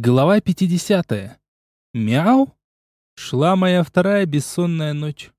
Глава 50. Мяу. Шла моя вторая бессонная ночь.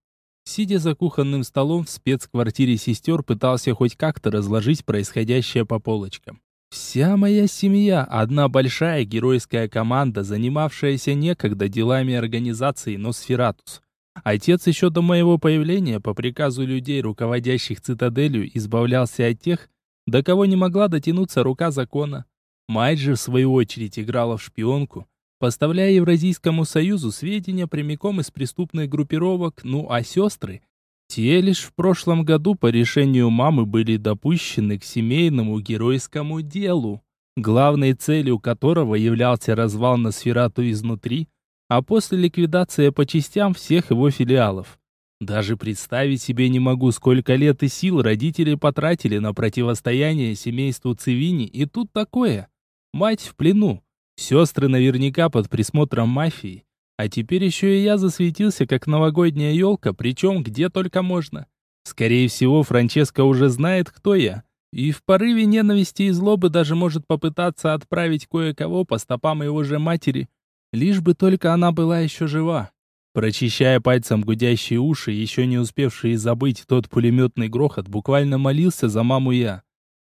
Сидя за кухонным столом в спецквартире сестер, пытался хоть как-то разложить происходящее по полочкам. Вся моя семья – одна большая геройская команда, занимавшаяся некогда делами организации Носфератус. Отец еще до моего появления по приказу людей, руководящих цитаделью, избавлялся от тех, до кого не могла дотянуться рука закона. Мать же, в свою очередь, играла в шпионку, поставляя Евразийскому союзу сведения прямиком из преступных группировок, ну а сестры, те лишь в прошлом году по решению мамы были допущены к семейному геройскому делу, главной целью которого являлся развал на сферату изнутри, а после ликвидация по частям всех его филиалов. Даже представить себе не могу, сколько лет и сил родители потратили на противостояние семейству Цивини, и тут такое. Мать в плену. Сестры наверняка под присмотром мафии. А теперь еще и я засветился, как новогодняя елка, причем где только можно. Скорее всего, Франческа уже знает, кто я. И в порыве ненависти и злобы даже может попытаться отправить кое-кого по стопам его же матери. Лишь бы только она была еще жива. Прочищая пальцем гудящие уши, еще не успевшие забыть тот пулеметный грохот, буквально молился за маму я.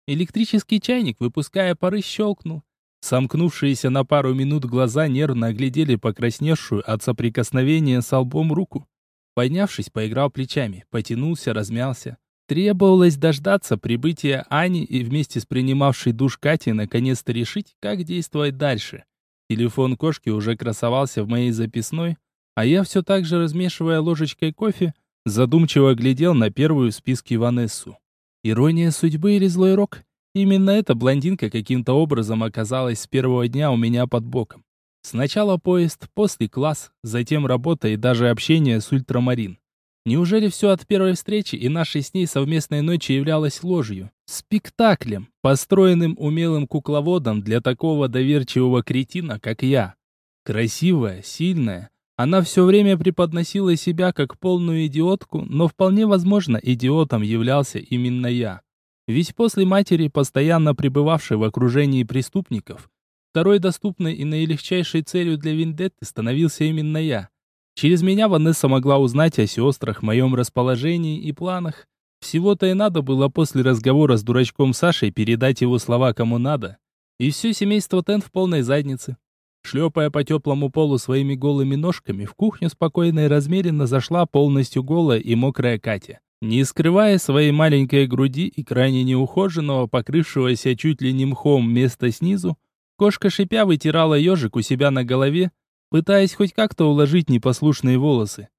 Электрический чайник, выпуская пары, щелкнул. Сомкнувшиеся на пару минут глаза нервно оглядели покрасневшую от соприкосновения с лбом руку. Поднявшись, поиграл плечами, потянулся, размялся. Требовалось дождаться прибытия Ани и вместе с принимавшей душ Катей наконец-то решить, как действовать дальше. Телефон кошки уже красовался в моей записной, а я все так же, размешивая ложечкой кофе, задумчиво глядел на первую в списке Ванессу. Ирония судьбы или злой рок? Именно эта блондинка каким-то образом оказалась с первого дня у меня под боком. Сначала поезд, после класс, затем работа и даже общение с ультрамарин. Неужели все от первой встречи и нашей с ней совместной ночи являлось ложью? Спектаклем, построенным умелым кукловодом для такого доверчивого кретина, как я. Красивая, сильная, она все время преподносила себя как полную идиотку, но вполне возможно, идиотом являлся именно я. Ведь после матери, постоянно пребывавшей в окружении преступников, второй доступной и наилегчайшей целью для Виндетты становился именно я. Через меня Ванесса могла узнать о сестрах, моем расположении и планах. Всего-то и надо было после разговора с дурачком Сашей передать его слова кому надо. И все семейство Тен в полной заднице. Шлепая по теплому полу своими голыми ножками, в кухню спокойно и размеренно зашла полностью голая и мокрая Катя. Не скрывая своей маленькой груди и крайне неухоженного, покрывшегося чуть ли не мхом места снизу, кошка шипя вытирала ежик у себя на голове, пытаясь хоть как-то уложить непослушные волосы.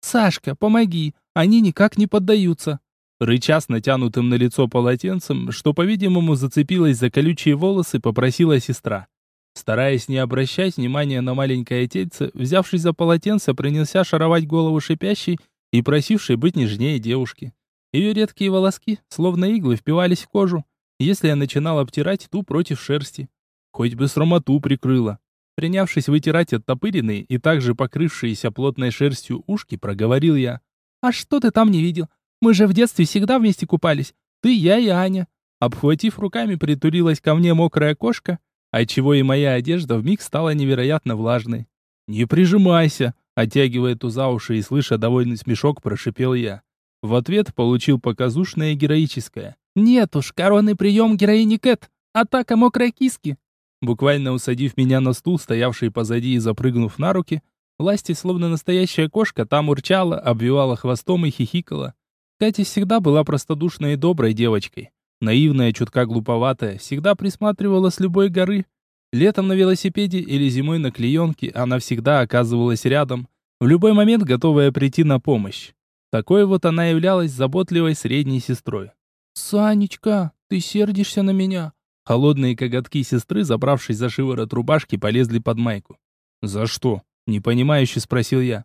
«Сашка, помоги, они никак не поддаются!» Рыча с натянутым на лицо полотенцем, что, по-видимому, зацепилась за колючие волосы, попросила сестра. Стараясь не обращать внимания на маленькое тельце, взявшись за полотенце, принялся шаровать голову шипящей и просившей быть нежнее девушки. Ее редкие волоски, словно иглы, впивались в кожу, если я начинал обтирать ту против шерсти. Хоть бы срамоту прикрыла. Принявшись вытирать оттопыренные и также покрывшиеся плотной шерстью ушки, проговорил я. «А что ты там не видел? Мы же в детстве всегда вместе купались. Ты, я и Аня». Обхватив руками, притурилась ко мне мокрая кошка, отчего и моя одежда вмиг стала невероятно влажной. «Не прижимайся!» Оттягивая ту за уши и слыша довольный смешок, прошипел я. В ответ получил показушное героическое. «Нет уж, коронный прием героини Кэт! Атака мокрой киски!» Буквально усадив меня на стул, стоявший позади и запрыгнув на руки, Ласти, словно настоящая кошка, там урчала, обвивала хвостом и хихикала. Катя всегда была простодушной и доброй девочкой. Наивная, чутка глуповатая, всегда присматривала с любой горы. Летом на велосипеде или зимой на клеенке она всегда оказывалась рядом, в любой момент готовая прийти на помощь. Такой вот она являлась заботливой средней сестрой. «Санечка, ты сердишься на меня?» Холодные коготки сестры, забравшись за шиворот рубашки, полезли под майку. «За что?» — непонимающе спросил я.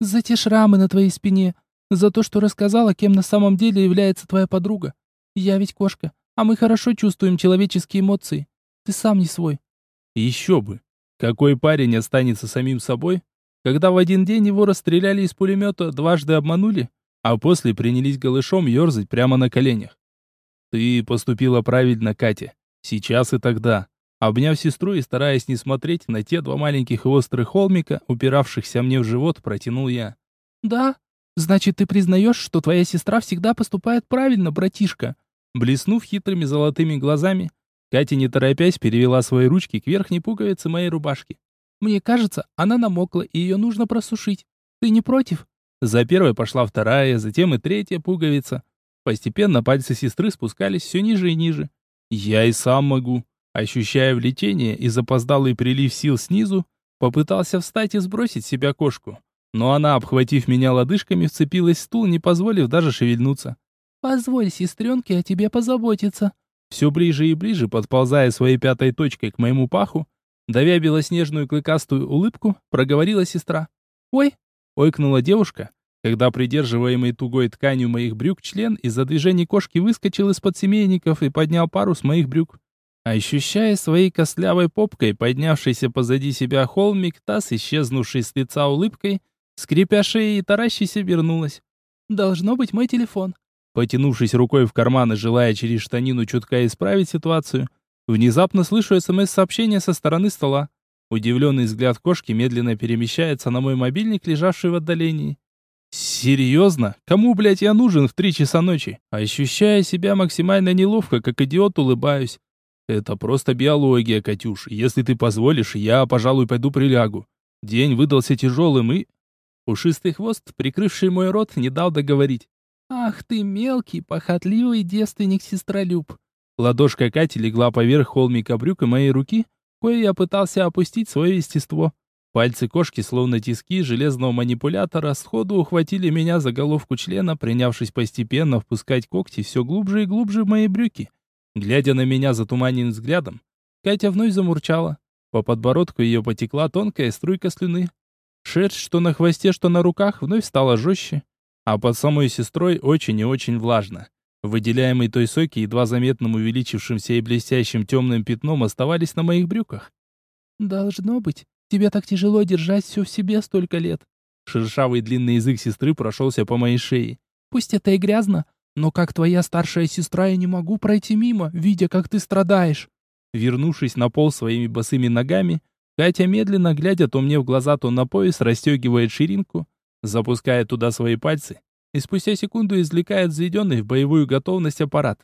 «За те шрамы на твоей спине. За то, что рассказала, кем на самом деле является твоя подруга. Я ведь кошка, а мы хорошо чувствуем человеческие эмоции. Ты сам не свой. Еще бы. Какой парень останется самим собой, когда в один день его расстреляли из пулемета, дважды обманули, а после принялись голышом ерзать прямо на коленях? Ты поступила правильно, Катя. Сейчас и тогда. Обняв сестру и стараясь не смотреть на те два маленьких и острых холмика, упиравшихся мне в живот, протянул я. «Да? Значит, ты признаешь, что твоя сестра всегда поступает правильно, братишка?» Блеснув хитрыми золотыми глазами, Катя, не торопясь, перевела свои ручки к верхней пуговице моей рубашки. «Мне кажется, она намокла, и ее нужно просушить. Ты не против?» За первой пошла вторая, затем и третья пуговица. Постепенно пальцы сестры спускались все ниже и ниже. «Я и сам могу», Ощущая влечение и запоздалый прилив сил снизу, попытался встать и сбросить себя кошку. Но она, обхватив меня лодыжками, вцепилась в стул, не позволив даже шевельнуться. «Позволь сестренке о тебе позаботиться». Все ближе и ближе, подползая своей пятой точкой к моему паху, давя белоснежную клыкастую улыбку, проговорила сестра. «Ой!» — ойкнула девушка, когда придерживаемый тугой тканью моих брюк член из-за движений кошки выскочил из-под семейников и поднял пару с моих брюк. Ощущая своей костлявой попкой поднявшийся позади себя холмик, таз, исчезнувший с лица улыбкой, скрипя шеей и таращись, вернулась. «Должно быть мой телефон». Потянувшись рукой в карман и желая через штанину чутка исправить ситуацию, внезапно слышу СМС-сообщение со стороны стола. Удивленный взгляд кошки медленно перемещается на мой мобильник, лежавший в отдалении. Серьезно? Кому, блядь, я нужен в три часа ночи? Ощущая себя максимально неловко, как идиот, улыбаюсь. Это просто биология, Катюш. Если ты позволишь, я, пожалуй, пойду прилягу. День выдался тяжелым и... Пушистый хвост, прикрывший мой рот, не дал договорить. «Ах ты мелкий, похотливый девственник-сестролюб!» Ладошка Кати легла поверх холмика брюка моей руки, кое я пытался опустить свое естество. Пальцы кошки, словно тиски железного манипулятора, сходу ухватили меня за головку члена, принявшись постепенно впускать когти все глубже и глубже в мои брюки. Глядя на меня затуманенным взглядом, Катя вновь замурчала. По подбородку ее потекла тонкая струйка слюны. Шерсть, что на хвосте, что на руках, вновь стала жестче. А под самой сестрой очень и очень влажно. Выделяемые той соки, едва заметным увеличившимся и блестящим темным пятном, оставались на моих брюках. «Должно быть, тебе так тяжело держать все в себе столько лет». Шершавый длинный язык сестры прошелся по моей шее. «Пусть это и грязно, но как твоя старшая сестра я не могу пройти мимо, видя, как ты страдаешь. Вернувшись на пол своими босыми ногами, Катя медленно, глядя то мне в глаза, то на пояс, расстегивает ширинку, запускает туда свои пальцы и спустя секунду извлекает взведенный в боевую готовность аппарат.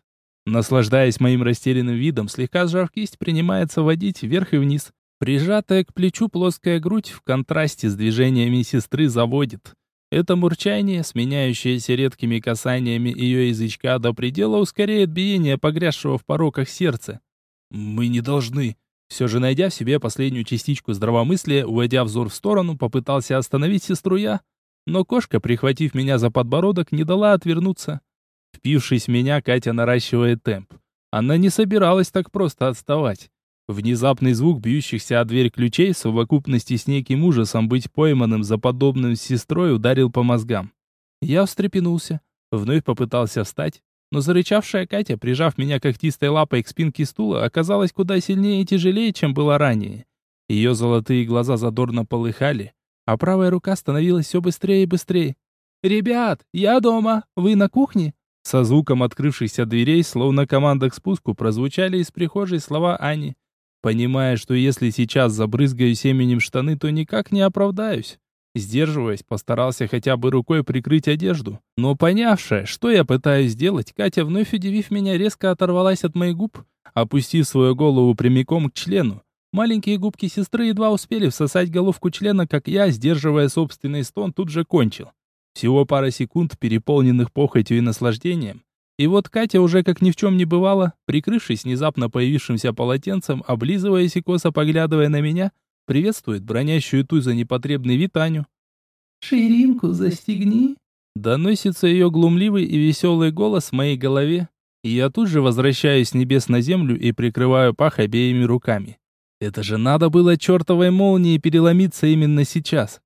Наслаждаясь моим растерянным видом, слегка сжав кисть, принимается водить вверх и вниз. Прижатая к плечу плоская грудь в контрасте с движениями сестры заводит. Это мурчание, сменяющееся редкими касаниями ее язычка до предела, ускоряет биение погрязшего в пороках сердца. «Мы не должны...» Все же, найдя в себе последнюю частичку здравомыслия, уводя взор в сторону, попытался остановить сестру я, но кошка, прихватив меня за подбородок, не дала отвернуться. Впившись в меня, Катя наращивает темп. Она не собиралась так просто отставать. Внезапный звук бьющихся о дверь ключей в совокупности с неким ужасом быть пойманным за подобным с сестрой ударил по мозгам. Я встрепенулся, вновь попытался встать, но зарычавшая Катя, прижав меня когтистой лапой к спинке стула, оказалась куда сильнее и тяжелее, чем было ранее. Ее золотые глаза задорно полыхали, а правая рука становилась все быстрее и быстрее. «Ребят, я дома! Вы на кухне?» Со звуком открывшихся дверей, словно команда к спуску, прозвучали из прихожей слова Ани. Понимая, что если сейчас забрызгаю семенем штаны, то никак не оправдаюсь. Сдерживаясь, постарался хотя бы рукой прикрыть одежду. Но понявшая, что я пытаюсь сделать, Катя, вновь удивив меня, резко оторвалась от моих губ, опустив свою голову прямиком к члену. Маленькие губки сестры едва успели всосать головку члена, как я, сдерживая собственный стон, тут же кончил. Всего пара секунд, переполненных похотью и наслаждением, и вот Катя уже как ни в чем не бывало, прикрывшись внезапно появившимся полотенцем, облизываясь и косо поглядывая на меня, приветствует бронящую ту за непотребный вид Аню. «Ширинку застегни!» Доносится ее глумливый и веселый голос в моей голове, и я тут же возвращаюсь с небес на землю и прикрываю пах обеими руками. Это же надо было чертовой молнии переломиться именно сейчас.